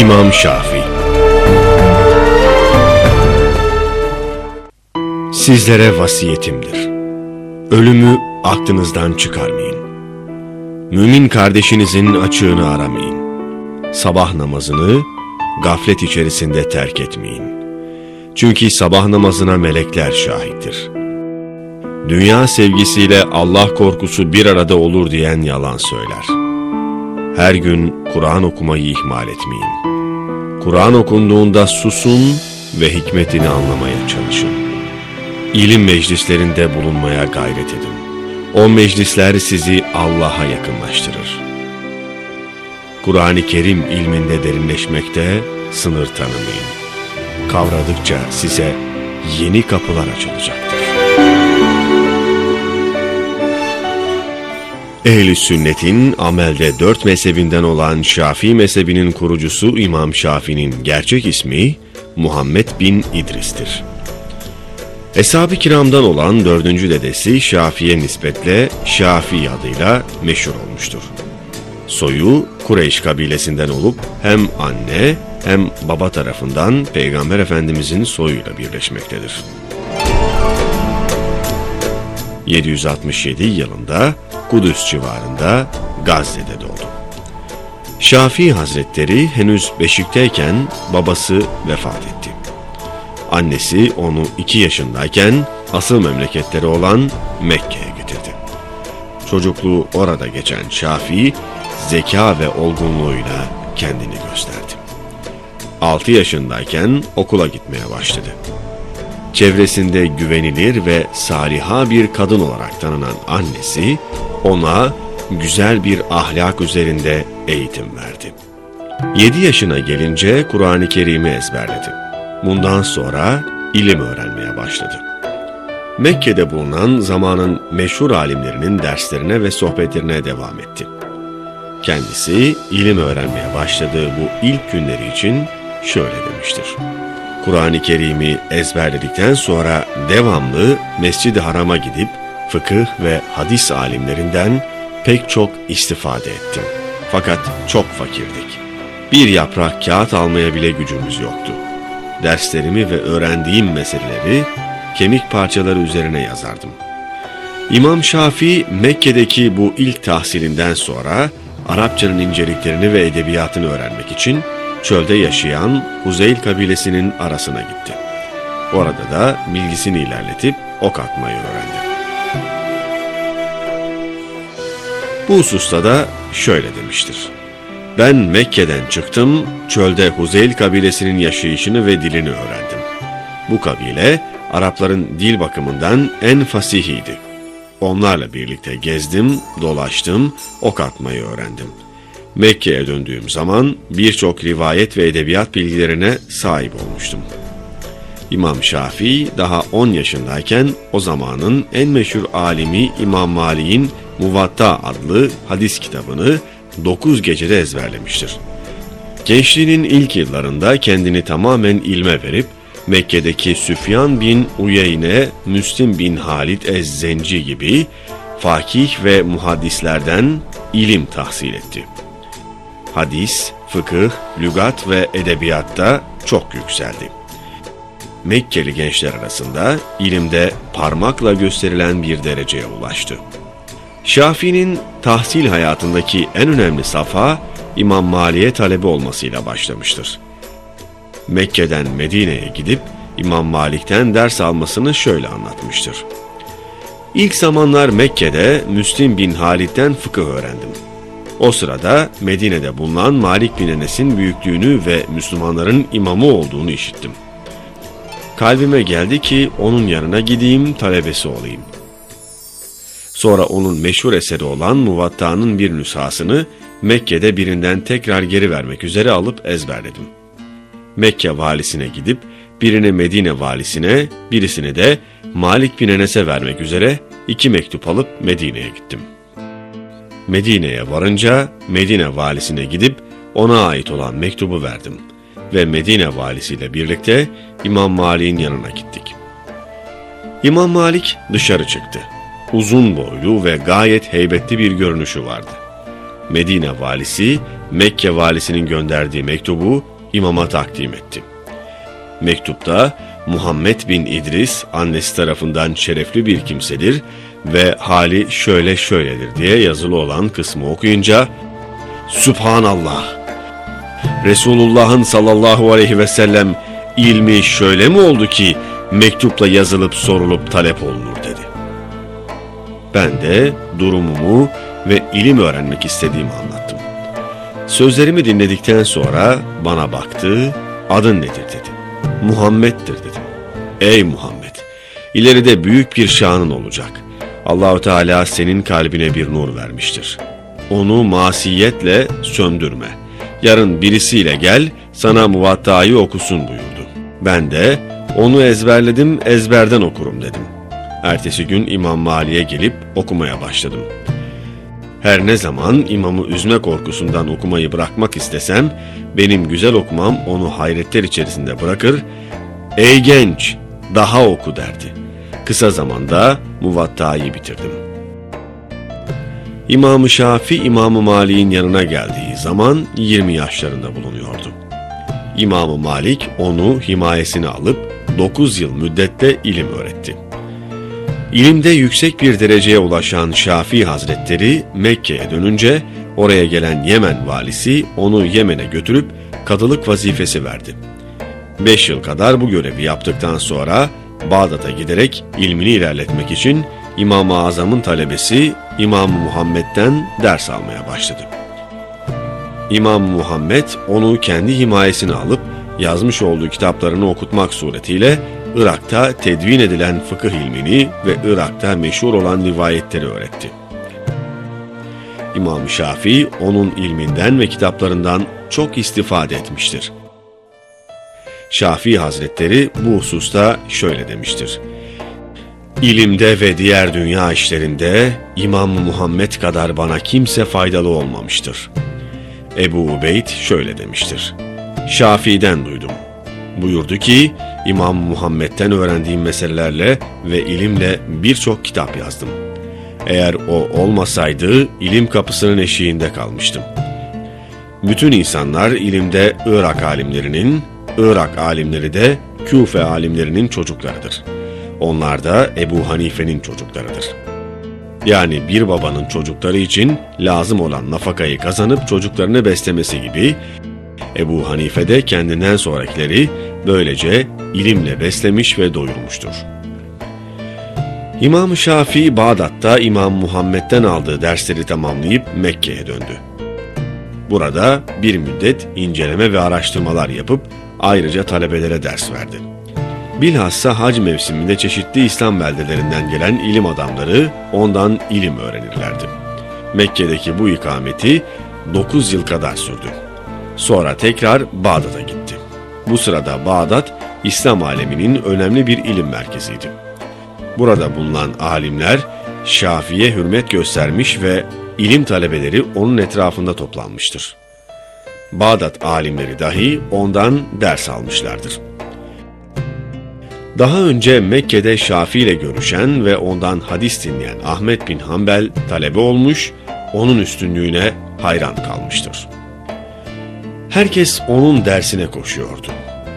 İmam Şafii Sizlere vasiyetimdir. Ölümü aklınızdan çıkarmayın. Mümin kardeşinizin açığını aramayın. Sabah namazını gaflet içerisinde terk etmeyin. Çünkü sabah namazına melekler şahittir. Dünya sevgisiyle Allah korkusu bir arada olur diyen yalan söyler. Her gün Kur'an okumayı ihmal etmeyin. Kur'an okunduğunda susun ve hikmetini anlamaya çalışın. İlim meclislerinde bulunmaya gayret edin. O meclisler sizi Allah'a yakınlaştırır. Kur'an-ı Kerim ilminde derinleşmekte sınır tanımayın. Kavradıkça size yeni kapılar açılacaktır. Ehli sünnetin amelde dört mezhebinden olan Şafii mezhebinin kurucusu İmam Şafii'nin gerçek ismi Muhammed bin İdris'tir. Eshab-ı kiramdan olan dördüncü dedesi Şafi'ye nispetle Şafii adıyla meşhur olmuştur. Soyu Kureyş kabilesinden olup hem anne hem baba tarafından Peygamber Efendimizin soyuyla birleşmektedir. 767 yılında Kudüs civarında Gazze'de doğdu. Şafii Hazretleri henüz beşikteyken babası vefat etti. Annesi onu iki yaşındayken asıl memleketleri olan Mekke'ye getirdi. Çocukluğu orada geçen Şafii, zeka ve olgunluğuyla kendini gösterdi. 6 yaşındayken okula gitmeye başladı. Çevresinde güvenilir ve saliha bir kadın olarak tanınan annesi, ona güzel bir ahlak üzerinde eğitim verdi. 7 yaşına gelince Kur'an-ı Kerim'i ezberledi. Bundan sonra ilim öğrenmeye başladı. Mekke'de bulunan zamanın meşhur alimlerinin derslerine ve sohbetlerine devam etti. Kendisi ilim öğrenmeye başladığı bu ilk günleri için şöyle demiştir. Kur'an-ı Kerim'i ezberledikten sonra devamlı Mescid-i Haram'a gidip fıkıh ve hadis alimlerinden pek çok istifade ettim. Fakat çok fakirdik. Bir yaprak kağıt almaya bile gücümüz yoktu. Derslerimi ve öğrendiğim meseleleri kemik parçaları üzerine yazardım. İmam Şafii Mekke'deki bu ilk tahsilinden sonra Arapçanın inceliklerini ve edebiyatını öğrenmek için çölde yaşayan Huzeyl kabilesinin arasına gitti. Orada da bilgisini ilerletip ok atmayı öğrendi. Bu hususta da şöyle demiştir. Ben Mekke'den çıktım, çölde Huzeyl kabilesinin yaşayışını ve dilini öğrendim. Bu kabile Arapların dil bakımından en fasihiydi. Onlarla birlikte gezdim, dolaştım, ok atmayı öğrendim. Mekke'ye döndüğüm zaman birçok rivayet ve edebiyat bilgilerine sahip olmuştum. İmam Şafii daha 10 yaşındayken o zamanın en meşhur alimi İmam Malik'in Muvatta adlı hadis kitabını 9 gecede ezberlemiştir. Gençliğinin ilk yıllarında kendini tamamen ilme verip Mekke'deki Süfyan bin Uyeyne, Müslim bin Halid Ez-Zenci gibi fakih ve muhaddislerden ilim tahsil etti. Hadis, fıkıh, lügat ve edebiyatta çok yükseldi. Mekkeli gençler arasında ilimde parmakla gösterilen bir dereceye ulaştı. Şafii'nin tahsil hayatındaki en önemli safa İmam Mali'ye talebi olmasıyla başlamıştır. Mekke'den Medine'ye gidip İmam Malik'ten ders almasını şöyle anlatmıştır. İlk zamanlar Mekke'de Müslim bin Halid'den fıkıh öğrendim. O sırada Medine'de bulunan Malik bin Enes'in büyüklüğünü ve Müslümanların imamı olduğunu işittim. Kalbime geldi ki onun yanına gideyim talebesi olayım. Sonra onun meşhur eseri olan Muvatta'nın bir nüshasını Mekke'de birinden tekrar geri vermek üzere alıp ezberledim. Mekke valisine gidip birini Medine valisine, birisini de Malik bin Enes'e vermek üzere iki mektup alıp Medine'ye gittim. Medine'ye varınca Medine valisine gidip ona ait olan mektubu verdim ve Medine valisiyle birlikte İmam Malik'in yanına gittik. İmam Malik dışarı çıktı. Uzun boylu ve gayet heybetli bir görünüşü vardı. Medine valisi Mekke valisinin gönderdiği mektubu imama takdim etti. Mektupta Muhammed bin İdris annesi tarafından şerefli bir kimsedir ve hali şöyle şöyledir diye yazılı olan kısmı okuyunca Subhanallah! Resulullah'ın sallallahu aleyhi ve sellem ilmi şöyle mi oldu ki mektupla yazılıp sorulup talep olunur dedi. Ben de durumumu ve ilim öğrenmek istediğimi anlattım. Sözlerimi dinledikten sonra bana baktı, adın nedir dedi. Muhammed'dir dedim. Ey Muhammed! İleride büyük bir şanın olacak. Allahu Teala senin kalbine bir nur vermiştir. Onu masiyetle söndürme. Yarın birisiyle gel, sana muvattayı okusun buyurdu. Ben de onu ezberledim, ezberden okurum dedim. Ertesi gün İmam Mali'ye gelip okumaya başladım. Her ne zaman imamı üzme korkusundan okumayı bırakmak istesem, benim güzel okumam onu hayretler içerisinde bırakır, ''Ey genç, daha oku'' derdi. Kısa zamanda muvattayı bitirdim. İmam-ı Şafi İmam-ı Malik'in yanına geldiği zaman 20 yaşlarında bulunuyordu. İmam-ı Malik onu himayesine alıp 9 yıl müddette ilim öğretti. İlimde yüksek bir dereceye ulaşan Şafii Hazretleri Mekke'ye dönünce oraya gelen Yemen valisi onu Yemen'e götürüp kadılık vazifesi verdi. Beş yıl kadar bu görevi yaptıktan sonra Bağdat'a giderek ilmini ilerletmek için İmam-ı Azam'ın talebesi İmam Muhammed'den ders almaya başladı. İmam Muhammed onu kendi himayesine alıp yazmış olduğu kitaplarını okutmak suretiyle Irak'ta tedvin edilen fıkıh ilmini ve Irak'ta meşhur olan rivayetleri öğretti. İmam Şafii onun ilminden ve kitaplarından çok istifade etmiştir. Şafii Hazretleri bu hususta şöyle demiştir. İlimde ve diğer dünya işlerinde İmam Muhammed kadar bana kimse faydalı olmamıştır. Ebu Ubeyd şöyle demiştir. Şafii'den duydum. Buyurdu ki, İmam Muhammed'den öğrendiğim meselelerle ve ilimle birçok kitap yazdım. Eğer o olmasaydı ilim kapısının eşiğinde kalmıştım. Bütün insanlar ilimde Irak alimlerinin, Irak alimleri de Küfe alimlerinin çocuklarıdır. Onlar da Ebu Hanife'nin çocuklarıdır. Yani bir babanın çocukları için lazım olan nafakayı kazanıp çocuklarını beslemesi gibi Ebu Hanife de kendinden sonrakileri böylece ilimle beslemiş ve doyurmuştur. İmam Şafii Bağdat'ta İmam Muhammed'den aldığı dersleri tamamlayıp Mekke'ye döndü. Burada bir müddet inceleme ve araştırmalar yapıp ayrıca talebelere ders verdi. Bilhassa hac mevsiminde çeşitli İslam beldelerinden gelen ilim adamları ondan ilim öğrenirlerdi. Mekke'deki bu ikameti 9 yıl kadar sürdü. Sonra tekrar Bağdat'a gitti. Bu sırada Bağdat, İslam aleminin önemli bir ilim merkeziydi. Burada bulunan alimler Şafi'ye hürmet göstermiş ve ilim talebeleri onun etrafında toplanmıştır. Bağdat alimleri dahi ondan ders almışlardır. Daha önce Mekke'de Şafii ile görüşen ve ondan hadis dinleyen Ahmet bin Hanbel talebe olmuş, onun üstünlüğüne hayran kalmıştır. Herkes onun dersine koşuyordu.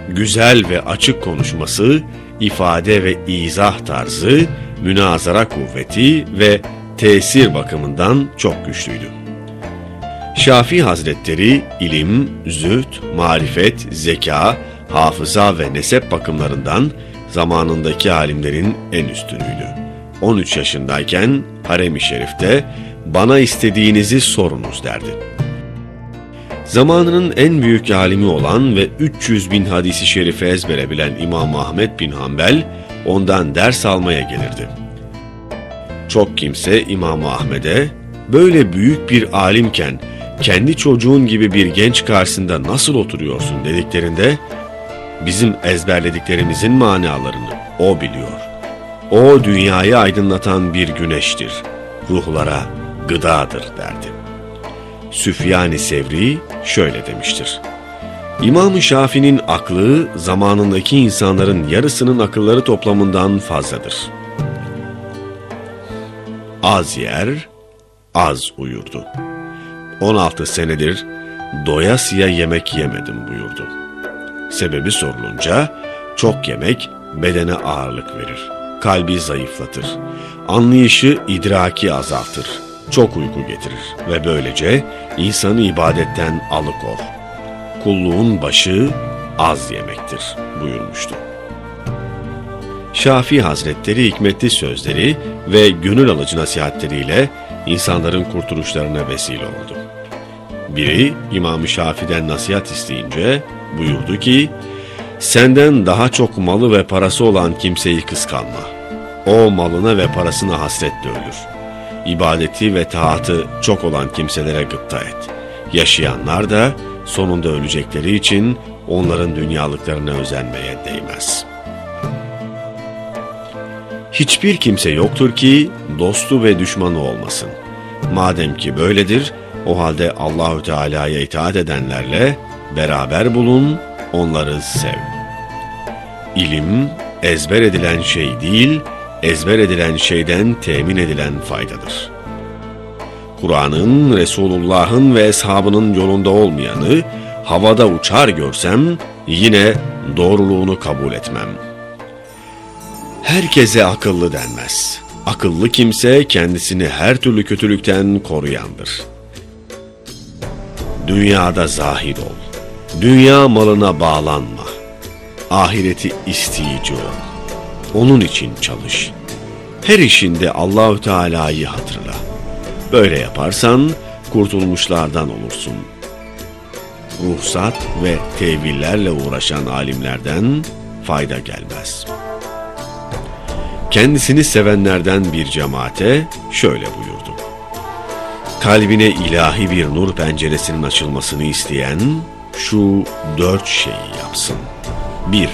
Güzel ve açık konuşması, ifade ve izah tarzı, münazara kuvveti ve tesir bakımından çok güçlüydü. Şafii Hazretleri ilim, züht, marifet, zeka, hafıza ve nesep bakımlarından zamanındaki alimlerin en üstünüydü. 13 yaşındayken Harem-i Şerif'te bana istediğinizi sorunuz derdi. Zamanının en büyük alimi olan ve 300 bin hadisi şerifi ezbere bilen İmam Ahmet bin Hanbel ondan ders almaya gelirdi. Çok kimse İmam Ahmet'e böyle büyük bir alimken kendi çocuğun gibi bir genç karşısında nasıl oturuyorsun dediklerinde bizim ezberlediklerimizin manalarını o biliyor. O dünyayı aydınlatan bir güneştir, ruhlara gıdadır derdi. Süfyan-ı Sevri şöyle demiştir. İmam-ı Şafii'nin aklı zamanındaki insanların yarısının akılları toplamından fazladır. Az yer, az uyurdu. 16 senedir doyasıya yemek yemedim buyurdu. Sebebi sorulunca çok yemek bedene ağırlık verir, kalbi zayıflatır, anlayışı idraki azaltır, çok uyku getirir ve böylece insanı ibadetten alıkor. Kulluğun başı az yemektir buyurmuştu. Şafii Hazretleri hikmetli sözleri ve gönül alıcı nasihatleriyle insanların kurtuluşlarına vesile oldu. Biri İmam-ı Şafi'den nasihat isteyince buyurdu ki, Senden daha çok malı ve parası olan kimseyi kıskanma. O malına ve parasına hasretle ölür. İbadeti ve taatı çok olan kimselere gıpta et. Yaşayanlar da sonunda ölecekleri için onların dünyalıklarına özenmeye değmez. Hiçbir kimse yoktur ki dostu ve düşmanı olmasın. Madem ki böyledir, o halde Allahü Teala'ya itaat edenlerle beraber bulun, onları sev. İlim ezber edilen şey değil, ezber edilen şeyden temin edilen faydadır. Kur'an'ın, Resulullah'ın ve eshabının yolunda olmayanı havada uçar görsem yine doğruluğunu kabul etmem. Herkese akıllı denmez. Akıllı kimse kendisini her türlü kötülükten koruyandır. Dünyada zahid ol. Dünya malına bağlanma. Ahireti isteyici ol. Onun için çalış. Her işinde Allahü Teala'yı hatırla. Böyle yaparsan kurtulmuşlardan olursun. Ruhsat ve tevillerle uğraşan alimlerden fayda gelmez. Kendisini sevenlerden bir cemaate şöyle buyurdu. Kalbine ilahi bir nur penceresinin açılmasını isteyen şu dört şeyi yapsın. 1.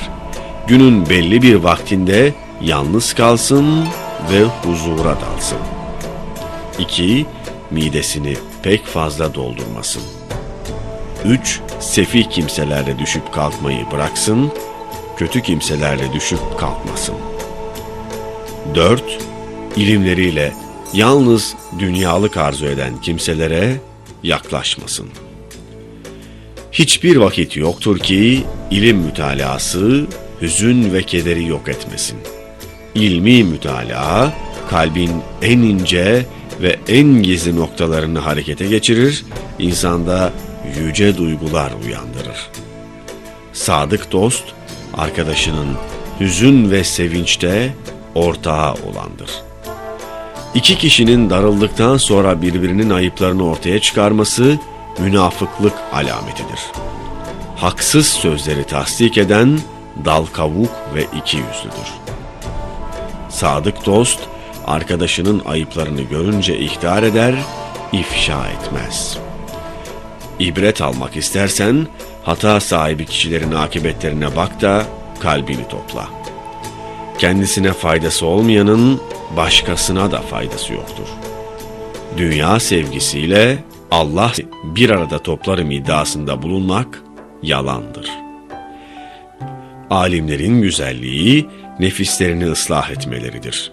Günün belli bir vaktinde yalnız kalsın ve huzura dalsın. 2. Midesini pek fazla doldurmasın. 3. Sefih kimselerle düşüp kalkmayı bıraksın, kötü kimselerle düşüp kalkmasın. 4. İlimleriyle yalnız dünyalık arzu eden kimselere yaklaşmasın. Hiçbir vakit yoktur ki ilim mütalası hüzün ve kederi yok etmesin. İlmi mütalaa kalbin en ince ve en gizli noktalarını harekete geçirir, insanda yüce duygular uyandırır. Sadık dost, arkadaşının hüzün ve sevinçte ortağı olandır. İki kişinin darıldıktan sonra birbirinin ayıplarını ortaya çıkarması münafıklık alametidir. Haksız sözleri tasdik eden dal kavuk ve iki yüzlüdür. Sadık dost, arkadaşının ayıplarını görünce ihtar eder, ifşa etmez. İbret almak istersen, hata sahibi kişilerin akıbetlerine bak da kalbini topla. Kendisine faydası olmayanın başkasına da faydası yoktur. Dünya sevgisiyle Allah bir arada toplarım iddiasında bulunmak yalandır. Alimlerin güzelliği nefislerini ıslah etmeleridir.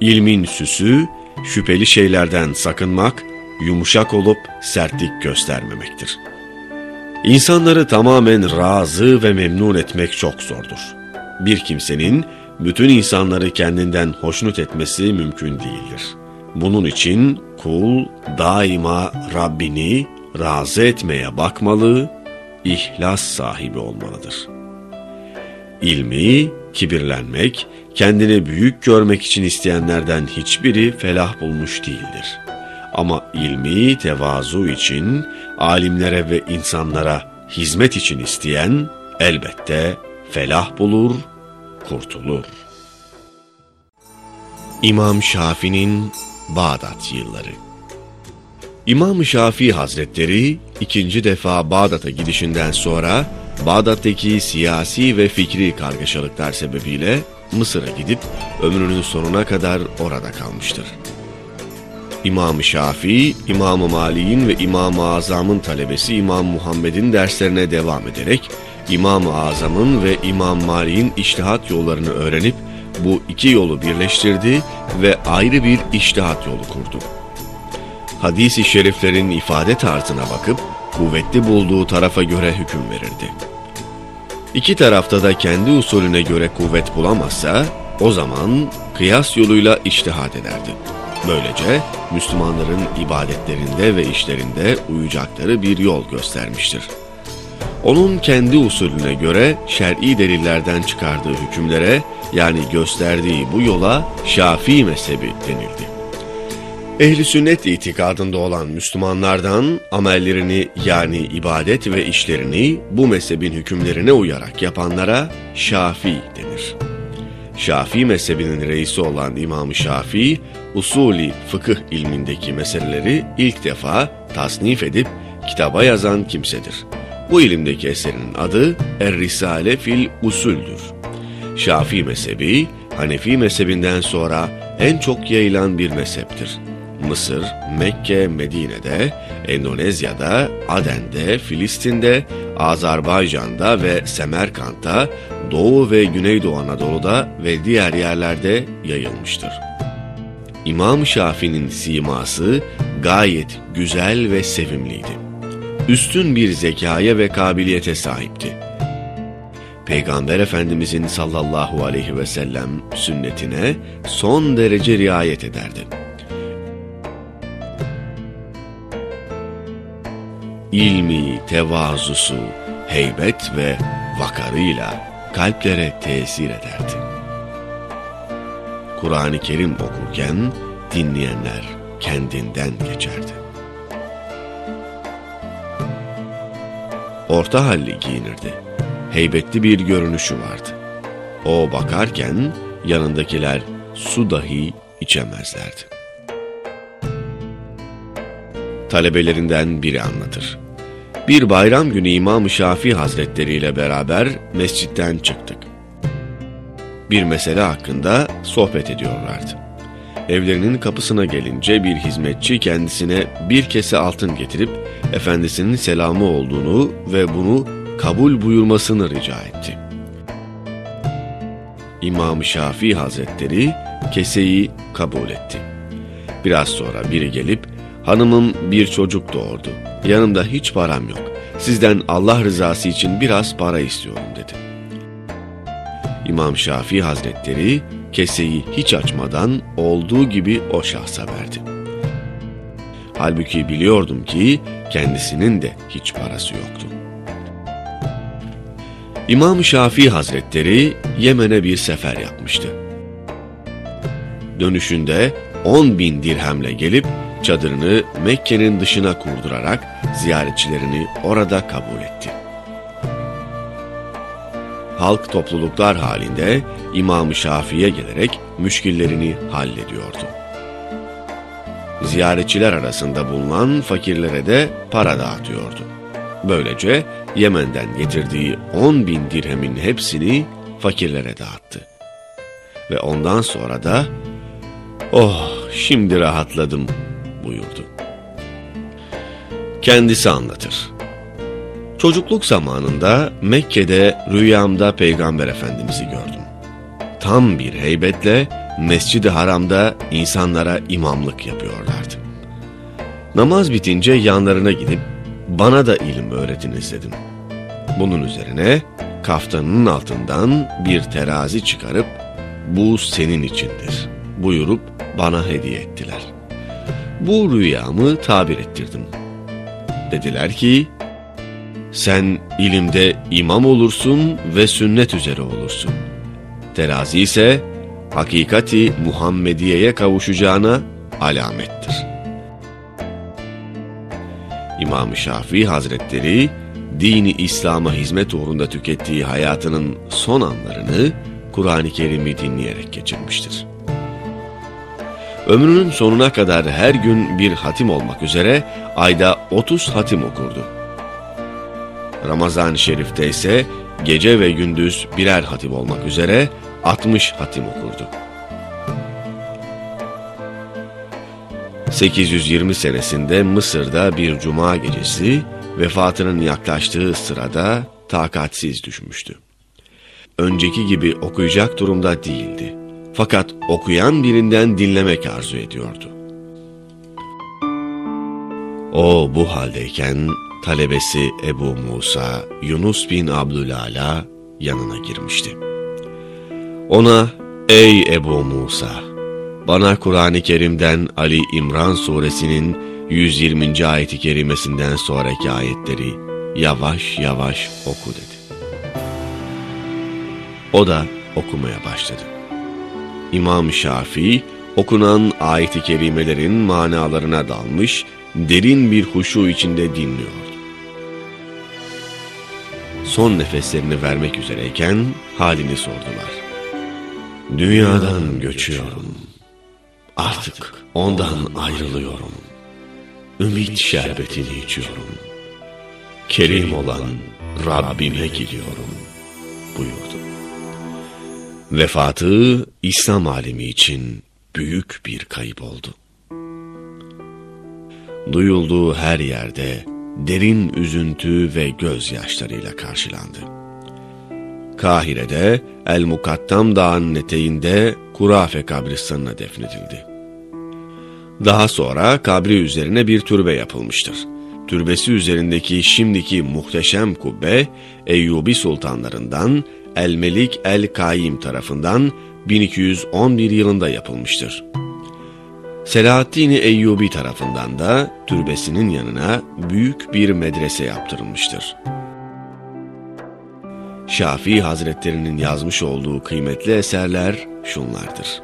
İlmin süsü şüpheli şeylerden sakınmak, yumuşak olup sertlik göstermemektir. İnsanları tamamen razı ve memnun etmek çok zordur. Bir kimsenin bütün insanları kendinden hoşnut etmesi mümkün değildir. Bunun için kul daima Rabbini razı etmeye bakmalı, ihlas sahibi olmalıdır. İlmi, kibirlenmek, kendini büyük görmek için isteyenlerden hiçbiri felah bulmuş değildir. Ama ilmi tevazu için, alimlere ve insanlara hizmet için isteyen elbette felah bulur, kurtulur. İmam Şafii'nin Bağdat yılları İmam Şafii Hazretleri ikinci defa Bağdat'a gidişinden sonra Bağdat'taki siyasi ve fikri kargaşalıklar sebebiyle Mısır'a gidip ömrünün sonuna kadar orada kalmıştır. İmam-ı Şafii, İmam-ı Mali'nin ve İmam-ı Azam'ın talebesi İmam Muhammed'in derslerine devam ederek İmam-ı Azam'ın ve İmam Mali'nin iştihat yollarını öğrenip bu iki yolu birleştirdi ve ayrı bir iştihat yolu kurdu. hadis-i şeriflerin ifade tarzına bakıp kuvvetli bulduğu tarafa göre hüküm verirdi. İki tarafta da kendi usulüne göre kuvvet bulamazsa o zaman kıyas yoluyla iştihad ederdi. Böylece Müslümanların ibadetlerinde ve işlerinde uyacakları bir yol göstermiştir. Onun kendi usulüne göre şer'i delillerden çıkardığı hükümlere yani gösterdiği bu yola Şafii mezhebi denildi. Ehli sünnet itikadında olan Müslümanlardan amellerini yani ibadet ve işlerini bu mezhebin hükümlerine uyarak yapanlara Şafii denir. Şafii mezhebinin reisi olan İmam Şafii, usulü fıkıh ilmindeki meseleleri ilk defa tasnif edip kitaba yazan kimsedir. Bu ilimdeki eserinin adı Er-Risale fil Usuldür. Şafii mezhebi, Hanefi mezhebinden sonra en çok yayılan bir mezheptir. Mısır, Mekke, Medine'de, Endonezya'da, Aden'de, Filistin'de, Azerbaycan'da ve Semerkant'ta, Doğu ve Güneydoğu Anadolu'da ve diğer yerlerde yayılmıştır. İmam Şafii'nin siması gayet güzel ve sevimliydi. Üstün bir zekaya ve kabiliyete sahipti. Peygamber Efendimizin sallallahu aleyhi ve sellem sünnetine son derece riayet ederdi. ilmi, tevazusu, heybet ve vakarıyla kalplere tesir ederdi. Kur'an-ı Kerim okurken dinleyenler kendinden geçerdi. Orta halli giyinirdi. Heybetli bir görünüşü vardı. O bakarken yanındakiler su dahi içemezlerdi. talebelerinden biri anlatır. Bir bayram günü İmam Şafii Hazretleri ile beraber mescitten çıktık. Bir mesele hakkında sohbet ediyorlardı. Evlerinin kapısına gelince bir hizmetçi kendisine bir kese altın getirip efendisinin selamı olduğunu ve bunu kabul buyurmasını rica etti. İmam Şafii Hazretleri keseyi kabul etti. Biraz sonra biri gelip Hanımım bir çocuk doğurdu. Yanımda hiç param yok. Sizden Allah rızası için biraz para istiyorum dedi. İmam Şafii Hazretleri keseyi hiç açmadan olduğu gibi o şahsa verdi. Halbuki biliyordum ki kendisinin de hiç parası yoktu. İmam Şafii Hazretleri Yemen'e bir sefer yapmıştı. Dönüşünde 10 bin dirhemle gelip çadırını Mekke'nin dışına kurdurarak ziyaretçilerini orada kabul etti. Halk topluluklar halinde İmam-ı Şafii'ye gelerek müşkillerini hallediyordu. Ziyaretçiler arasında bulunan fakirlere de para dağıtıyordu. Böylece Yemen'den getirdiği 10 bin dirhemin hepsini fakirlere dağıttı. Ve ondan sonra da oh şimdi rahatladım buyurdu. Kendisi anlatır. Çocukluk zamanında Mekke'de rüyamda Peygamber Efendimiz'i gördüm. Tam bir heybetle Mescid-i Haram'da insanlara imamlık yapıyorlardı. Namaz bitince yanlarına gidip bana da ilim öğretiniz dedim. Bunun üzerine kaftanının altından bir terazi çıkarıp bu senin içindir buyurup bana hediye ettiler.'' bu rüyamı tabir ettirdim. Dediler ki, sen ilimde imam olursun ve sünnet üzere olursun. Terazi ise hakikati Muhammediye'ye kavuşacağına alamettir. İmam Şafii Hazretleri, dini İslam'a hizmet uğrunda tükettiği hayatının son anlarını Kur'an-ı Kerim'i dinleyerek geçirmiştir ömrünün sonuna kadar her gün bir hatim olmak üzere ayda 30 hatim okurdu. Ramazan-ı Şerif'te ise gece ve gündüz birer hatim olmak üzere 60 hatim okurdu. 820 senesinde Mısır'da bir cuma gecesi vefatının yaklaştığı sırada takatsiz düşmüştü. Önceki gibi okuyacak durumda değildi. Fakat okuyan birinden dinlemek arzu ediyordu. O bu haldeyken talebesi Ebu Musa, Yunus bin Abdülala yanına girmişti. Ona, ''Ey Ebu Musa, bana Kur'an-ı Kerim'den Ali İmran suresinin 120. ayeti kerimesinden sonraki ayetleri yavaş yavaş oku dedi. O da okumaya başladı. İmam Şafii okunan ayet-i kerimelerin manalarına dalmış, derin bir huşu içinde dinliyordu. Son nefeslerini vermek üzereyken halini sordular. Dünyadan göçüyorum. Artık ondan ayrılıyorum. Ümit şerbetini içiyorum. Kerim olan Rabbime gidiyorum buyurdu. Vefatı İslam alemi için büyük bir kayıp oldu. Duyulduğu her yerde derin üzüntü ve gözyaşlarıyla karşılandı. Kahire'de El Mukattam Dağı'nın eteğinde Kurafe kabristanına defnedildi. Daha sonra kabri üzerine bir türbe yapılmıştır. Türbesi üzerindeki şimdiki muhteşem kubbe Eyyubi sultanlarından El-Melik El-Kaim tarafından 1211 yılında yapılmıştır. Selahaddin Eyyubi tarafından da türbesinin yanına büyük bir medrese yaptırılmıştır. Şafii Hazretlerinin yazmış olduğu kıymetli eserler şunlardır.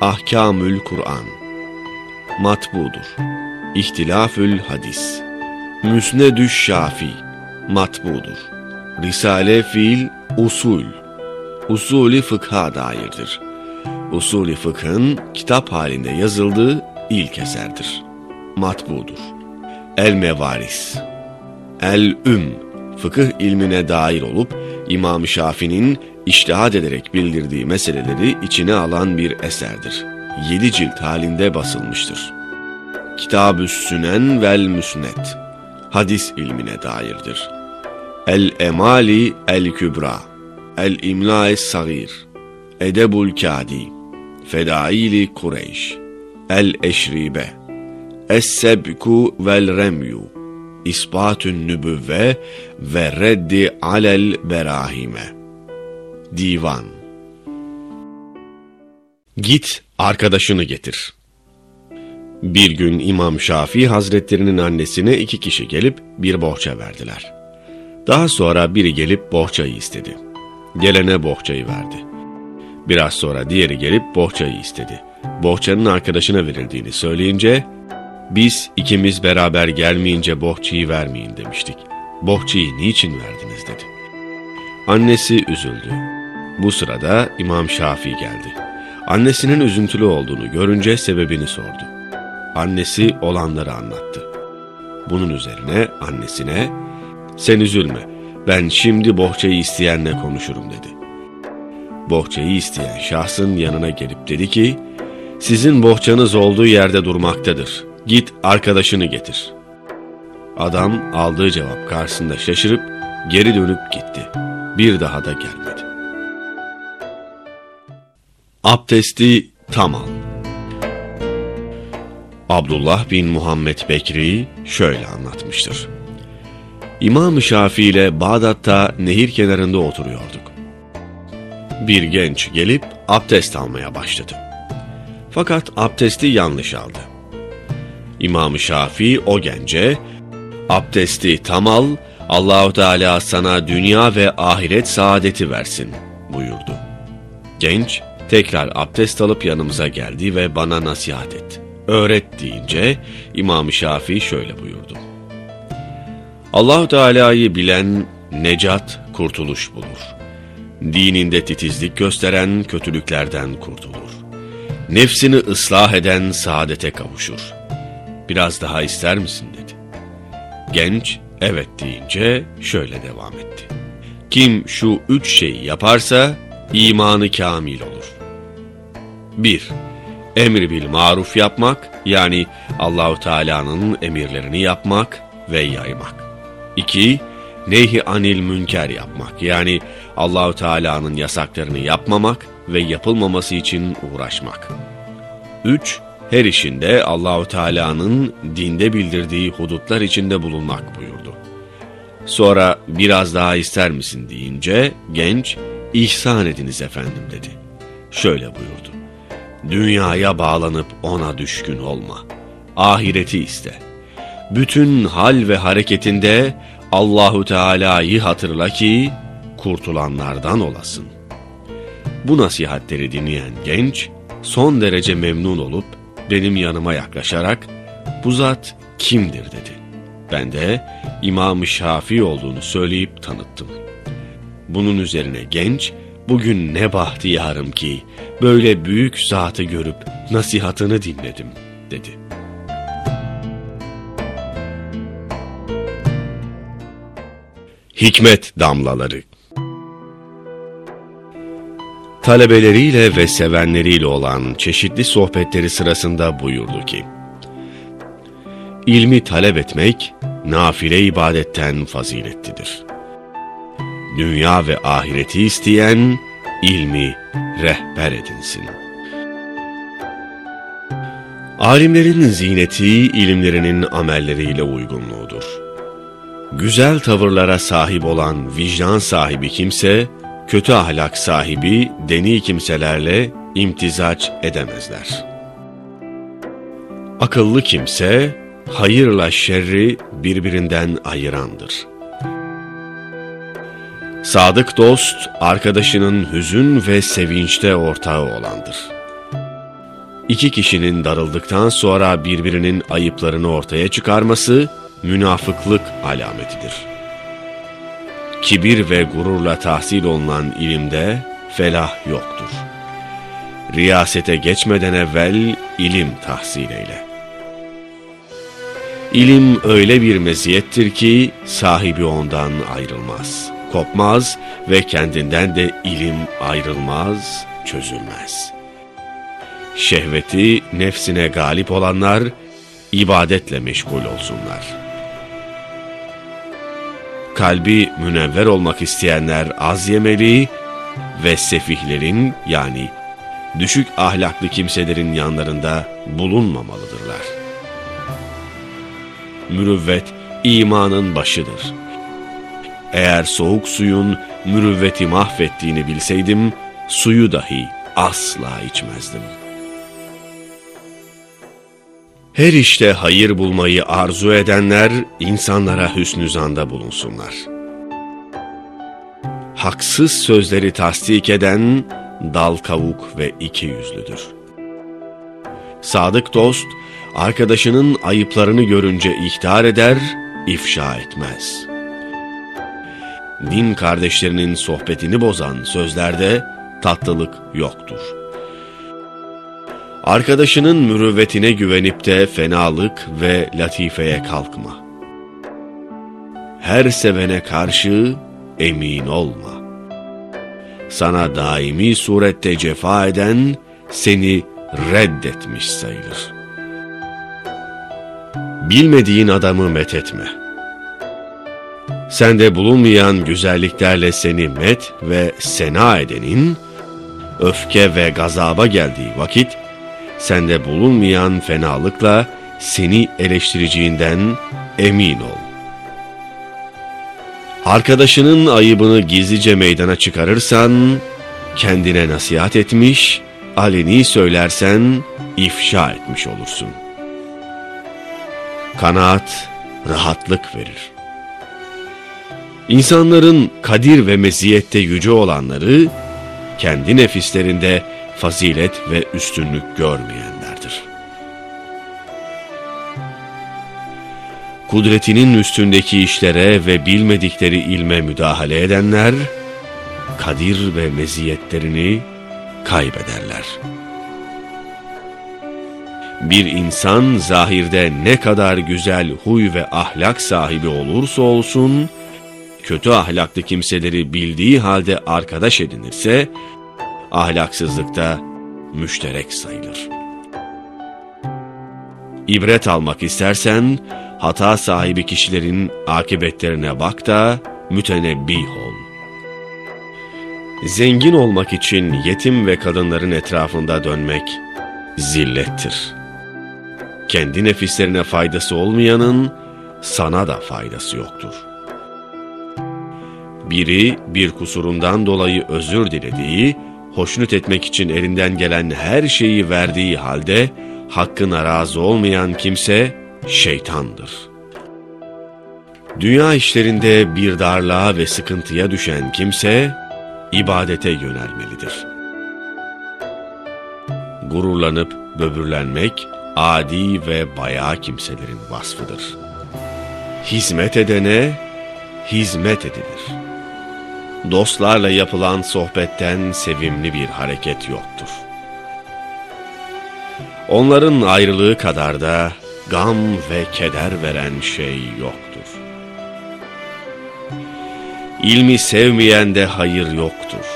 Ahkamül Kur'an Matbudur İhtilafül Hadis Müsnedüş Şafi Matbudur Risale Fiil Usul Usulü fıkha dairdir. Usulü fıkhın kitap halinde yazıldığı ilk eserdir. Matbudur. El Mevaris El Üm fıkıh ilmine dair olup İmam Şafi'nin iştihad ederek bildirdiği meseleleri içine alan bir eserdir. Yedi cilt halinde basılmıştır. Kitab-ı Sünen vel Müsnet hadis ilmine dairdir. El Emali El Kübra El İmla-i Sagir Edebul Kadi Fedaili Kureyş El Eşribe Es-Sebku vel Remyu İspatün Nübüvve ve Reddi Alel Berahime Divan Git arkadaşını getir. Bir gün İmam Şafii Hazretlerinin annesine iki kişi gelip bir bohça verdiler. Daha sonra biri gelip bohçayı istedi. Gelene bohçayı verdi. Biraz sonra diğeri gelip bohçayı istedi. Bohçanın arkadaşına verildiğini söyleyince, biz ikimiz beraber gelmeyince bohçayı vermeyin demiştik. Bohçayı niçin verdiniz dedi. Annesi üzüldü. Bu sırada İmam Şafii geldi. Annesinin üzüntülü olduğunu görünce sebebini sordu. Annesi olanları anlattı. Bunun üzerine annesine, sen üzülme, ben şimdi bohçayı isteyenle konuşurum dedi. Bohçayı isteyen şahsın yanına gelip dedi ki, sizin bohçanız olduğu yerde durmaktadır. Git arkadaşını getir. Adam aldığı cevap karşısında şaşırıp geri dönüp gitti. Bir daha da gelmedi. Abdesti tam al. Abdullah bin Muhammed Bekri şöyle anlatmıştır. İmam-ı Şafii ile Bağdat'ta nehir kenarında oturuyorduk. Bir genç gelip abdest almaya başladı. Fakat abdesti yanlış aldı. İmam-ı Şafii o gence, abdesti tam al, Allahu Teala sana dünya ve ahiret saadeti versin buyurdu. Genç tekrar abdest alıp yanımıza geldi ve bana nasihat etti. Öğret deyince İmam-ı Şafii şöyle buyurdu. Allahu Teala'yı bilen necat, kurtuluş bulur. Dininde titizlik gösteren kötülüklerden kurtulur. Nefsini ıslah eden saadete kavuşur. Biraz daha ister misin dedi. Genç evet deyince şöyle devam etti. Kim şu üç şeyi yaparsa imanı kamil olur. 1. Emri bil maruf yapmak yani Allahu Teala'nın emirlerini yapmak ve yaymak. 2. Nehi anil münker yapmak yani Allahu Teala'nın yasaklarını yapmamak ve yapılmaması için uğraşmak. 3. her işinde Allahu Teala'nın dinde bildirdiği hudutlar içinde bulunmak buyurdu. Sonra biraz daha ister misin deyince genç ihsan ediniz efendim dedi. Şöyle buyurdu. Dünyaya bağlanıp ona düşkün olma. Ahireti iste. Bütün hal ve hareketinde Allahu Teala'yı hatırla ki kurtulanlardan olasın. Bu nasihatleri dinleyen genç son derece memnun olup benim yanıma yaklaşarak bu zat kimdir dedi. Ben de İmam-ı Şafii olduğunu söyleyip tanıttım. Bunun üzerine genç bugün ne bahtiyarım ki böyle büyük zatı görüp nasihatını dinledim dedi. Hikmet Damlaları Talebeleriyle ve sevenleriyle olan çeşitli sohbetleri sırasında buyurdu ki, İlmi talep etmek, nafile ibadetten faziletlidir. Dünya ve ahireti isteyen, ilmi rehber edinsin. Alimlerin zineti, ilimlerinin amelleriyle uygunluğudur. Güzel tavırlara sahip olan vicdan sahibi kimse, kötü ahlak sahibi deni kimselerle imtizaç edemezler. Akıllı kimse, hayırla şerri birbirinden ayırandır. Sadık dost, arkadaşının hüzün ve sevinçte ortağı olandır. İki kişinin darıldıktan sonra birbirinin ayıplarını ortaya çıkarması, münafıklık alametidir. Kibir ve gururla tahsil olunan ilimde felah yoktur. Riyasete geçmeden evvel ilim tahsil eyle. İlim öyle bir meziyettir ki sahibi ondan ayrılmaz, kopmaz ve kendinden de ilim ayrılmaz, çözülmez. Şehveti nefsine galip olanlar ibadetle meşgul olsunlar. Kalbi münevver olmak isteyenler az yemeli ve sefihlerin yani düşük ahlaklı kimselerin yanlarında bulunmamalıdırlar mürüvvet imanın başıdır. Eğer soğuk suyun mürüvveti mahvettiğini bilseydim, suyu dahi asla içmezdim. Her işte hayır bulmayı arzu edenler, insanlara hüsnü zanda bulunsunlar. Haksız sözleri tasdik eden, dal kavuk ve iki yüzlüdür. Sadık dost, arkadaşının ayıplarını görünce ihtar eder, ifşa etmez. Din kardeşlerinin sohbetini bozan sözlerde tatlılık yoktur. Arkadaşının mürüvvetine güvenip de fenalık ve latifeye kalkma. Her sevene karşı emin olma. Sana daimi surette cefa eden seni reddetmiş sayılır. Bilmediğin adamı methetme. Sende bulunmayan güzelliklerle seni met ve sena edenin, öfke ve gazaba geldiği vakit, sende bulunmayan fenalıkla seni eleştireceğinden emin ol. Arkadaşının ayıbını gizlice meydana çıkarırsan, kendine nasihat etmiş, aleni söylersen ifşa etmiş olursun.'' Kanaat, rahatlık verir. İnsanların kadir ve meziyette yüce olanları, kendi nefislerinde fazilet ve üstünlük görmeyenlerdir. Kudretinin üstündeki işlere ve bilmedikleri ilme müdahale edenler, kadir ve meziyetlerini kaybederler.'' Bir insan zahirde ne kadar güzel huy ve ahlak sahibi olursa olsun, kötü ahlaklı kimseleri bildiği halde arkadaş edinirse, ahlaksızlıkta müşterek sayılır. İbret almak istersen, hata sahibi kişilerin akıbetlerine bak da mütenebbih ol. Zengin olmak için yetim ve kadınların etrafında dönmek zillettir.'' kendi nefislerine faydası olmayanın sana da faydası yoktur. Biri bir kusurundan dolayı özür dilediği, hoşnut etmek için elinden gelen her şeyi verdiği halde hakkına razı olmayan kimse şeytandır. Dünya işlerinde bir darlığa ve sıkıntıya düşen kimse ibadete yönelmelidir. Gururlanıp böbürlenmek adi ve bayağı kimselerin vasfıdır. Hizmet edene hizmet edilir. Dostlarla yapılan sohbetten sevimli bir hareket yoktur. Onların ayrılığı kadar da gam ve keder veren şey yoktur. İlmi sevmeyen de hayır yoktur.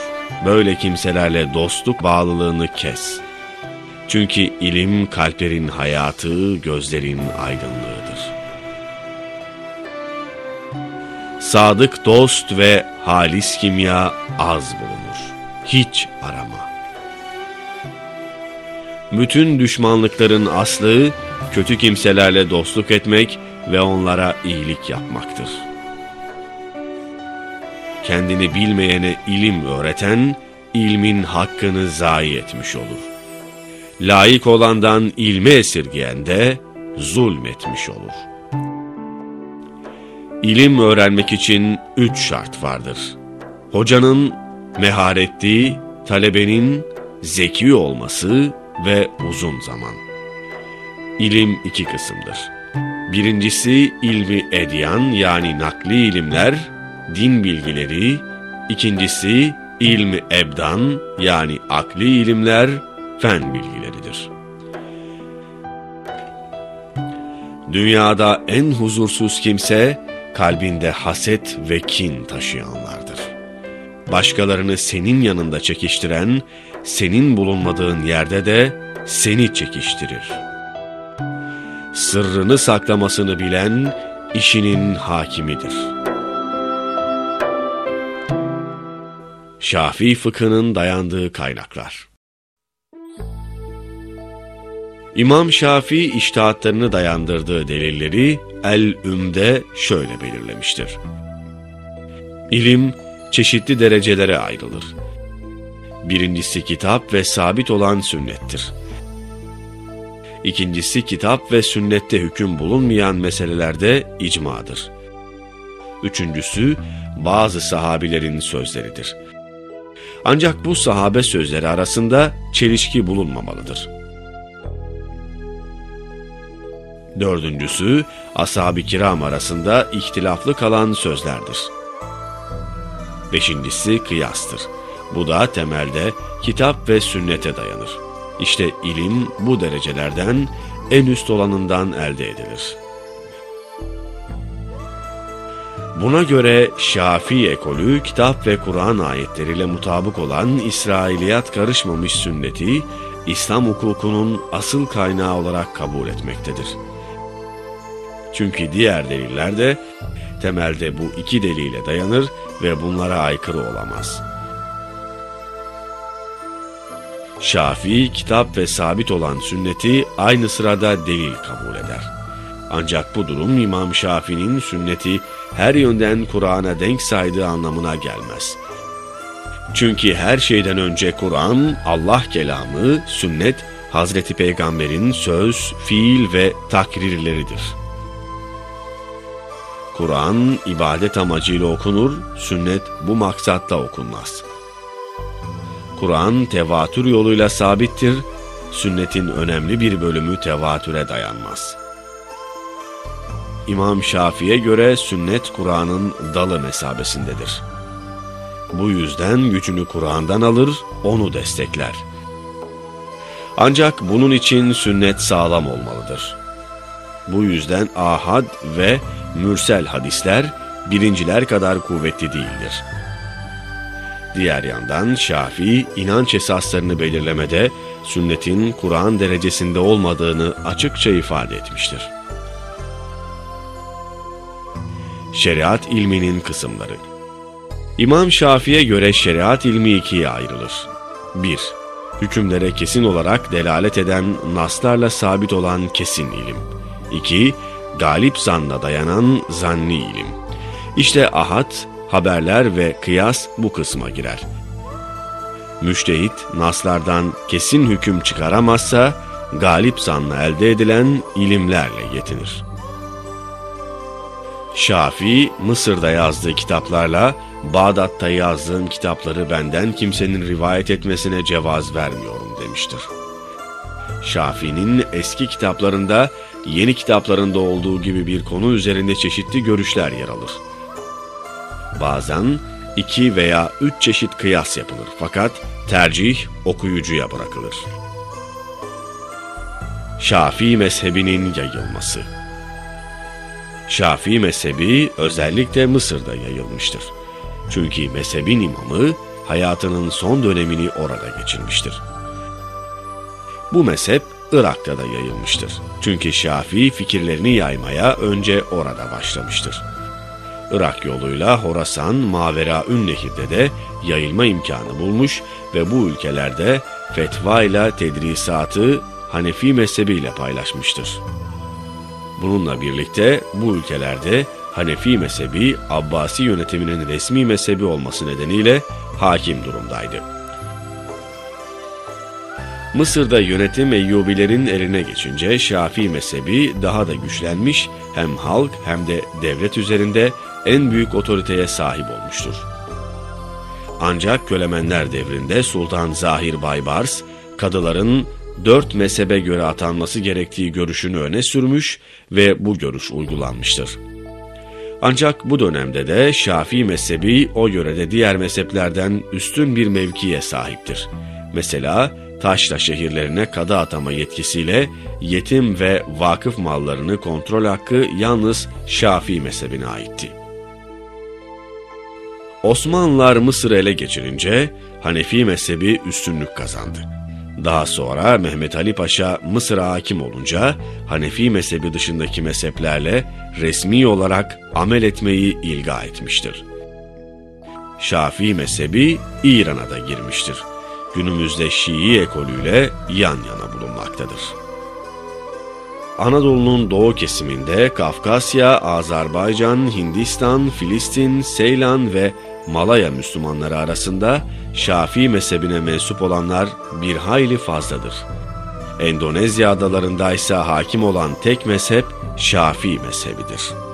Böyle kimselerle dostluk bağlılığını kes. Çünkü ilim kalplerin hayatı, gözlerin aydınlığıdır. Sadık dost ve halis kimya az bulunur. Hiç arama. Bütün düşmanlıkların aslı kötü kimselerle dostluk etmek ve onlara iyilik yapmaktır. Kendini bilmeyene ilim öğreten, ilmin hakkını zayi etmiş olur. Layık olandan ilmi esirgeyen de zulmetmiş olur. İlim öğrenmek için üç şart vardır. Hocanın meharetli, talebenin zeki olması ve uzun zaman. İlim iki kısımdır. Birincisi ilmi edyan yani nakli ilimler, din bilgileri, ikincisi ilmi ebdan yani akli ilimler, fen bilgileridir. Dünyada en huzursuz kimse, kalbinde haset ve kin taşıyanlardır. Başkalarını senin yanında çekiştiren, senin bulunmadığın yerde de seni çekiştirir. Sırrını saklamasını bilen işinin hakimidir. Şafii fıkhının dayandığı kaynaklar İmam Şafii iştihatlarını dayandırdığı delilleri El-Üm'de şöyle belirlemiştir. İlim çeşitli derecelere ayrılır. Birincisi kitap ve sabit olan sünnettir. İkincisi kitap ve sünnette hüküm bulunmayan meselelerde icmadır. Üçüncüsü bazı sahabilerin sözleridir. Ancak bu sahabe sözleri arasında çelişki bulunmamalıdır. Dördüncüsü, ashab-ı kiram arasında ihtilaflı kalan sözlerdir. Beşincisi kıyastır. Bu da temelde kitap ve sünnete dayanır. İşte ilim bu derecelerden en üst olanından elde edilir. Buna göre Şafii ekolü kitap ve Kur'an ayetleriyle mutabık olan İsrailiyat karışmamış sünneti İslam hukukunun asıl kaynağı olarak kabul etmektedir. Çünkü diğer deliller de temelde bu iki delile dayanır ve bunlara aykırı olamaz. Şafii kitap ve sabit olan sünneti aynı sırada delil kabul eder. Ancak bu durum İmam Şafii'nin sünneti her yönden Kur'an'a denk saydığı anlamına gelmez. Çünkü her şeyden önce Kur'an, Allah kelamı, sünnet, Hazreti Peygamber'in söz, fiil ve takrirleridir. Kur'an ibadet amacıyla okunur, sünnet bu maksatla okunmaz. Kur'an tevatür yoluyla sabittir, sünnetin önemli bir bölümü tevatüre dayanmaz. İmam Şafii'ye göre sünnet Kur'an'ın dalı mesabesindedir. Bu yüzden gücünü Kur'an'dan alır, onu destekler. Ancak bunun için sünnet sağlam olmalıdır. Bu yüzden ahad ve mürsel hadisler birinciler kadar kuvvetli değildir. Diğer yandan Şafii inanç esaslarını belirlemede sünnetin Kur'an derecesinde olmadığını açıkça ifade etmiştir. Şeriat ilminin kısımları İmam Şafii'ye göre şeriat ilmi ikiye ayrılır. 1- hükümlere kesin olarak delalet eden naslarla sabit olan kesin ilim. 2. Galip zanna dayanan zanni ilim. İşte ahad, haberler ve kıyas bu kısma girer. Müştehit naslardan kesin hüküm çıkaramazsa galip zanla elde edilen ilimlerle yetinir. Şafii, Mısır'da yazdığı kitaplarla Bağdat'ta yazdığım kitapları benden kimsenin rivayet etmesine cevaz vermiyorum demiştir. Şafii'nin eski kitaplarında yeni kitaplarında olduğu gibi bir konu üzerinde çeşitli görüşler yer alır. Bazen iki veya üç çeşit kıyas yapılır fakat tercih okuyucuya bırakılır. Şafii mezhebinin yayılması Şafii mezhebi özellikle Mısır'da yayılmıştır. Çünkü mezhebin imamı hayatının son dönemini orada geçirmiştir. Bu mezhep Irak'ta da yayılmıştır. Çünkü Şafii fikirlerini yaymaya önce orada başlamıştır. Irak yoluyla Horasan, Mavera Ünnehir'de de yayılma imkanı bulmuş ve bu ülkelerde fetva ile tedrisatı Hanefi mezhebiyle paylaşmıştır. Bununla birlikte bu ülkelerde Hanefi mezhebi Abbasi yönetiminin resmi mezhebi olması nedeniyle hakim durumdaydı. Mısır'da yönetim Eyyubilerin eline geçince Şafii mezhebi daha da güçlenmiş hem halk hem de devlet üzerinde en büyük otoriteye sahip olmuştur. Ancak Kölemenler devrinde Sultan Zahir Baybars, kadıların dört mezhebe göre atanması gerektiği görüşünü öne sürmüş ve bu görüş uygulanmıştır. Ancak bu dönemde de Şafii mezhebi o yörede diğer mezheplerden üstün bir mevkiye sahiptir. Mesela Taşla şehirlerine kadı atama yetkisiyle yetim ve vakıf mallarını kontrol hakkı yalnız Şafii mezhebine aitti. Osmanlılar Mısır'ı ele geçirince Hanefi mezhebi üstünlük kazandı. Daha sonra Mehmet Ali Paşa Mısır'a hakim olunca Hanefi mezhebi dışındaki mezheplerle resmi olarak amel etmeyi ilga etmiştir. Şafii mezhebi İran'a da girmiştir. Günümüzde Şii ekolüyle yan yana bulunmaktadır. Anadolu'nun doğu kesiminde Kafkasya, Azerbaycan, Hindistan, Filistin, Seylan ve Malaya Müslümanları arasında Şafii mezhebine mensup olanlar bir hayli fazladır. Endonezya adalarında ise hakim olan tek mezhep Şafii mezhebidir.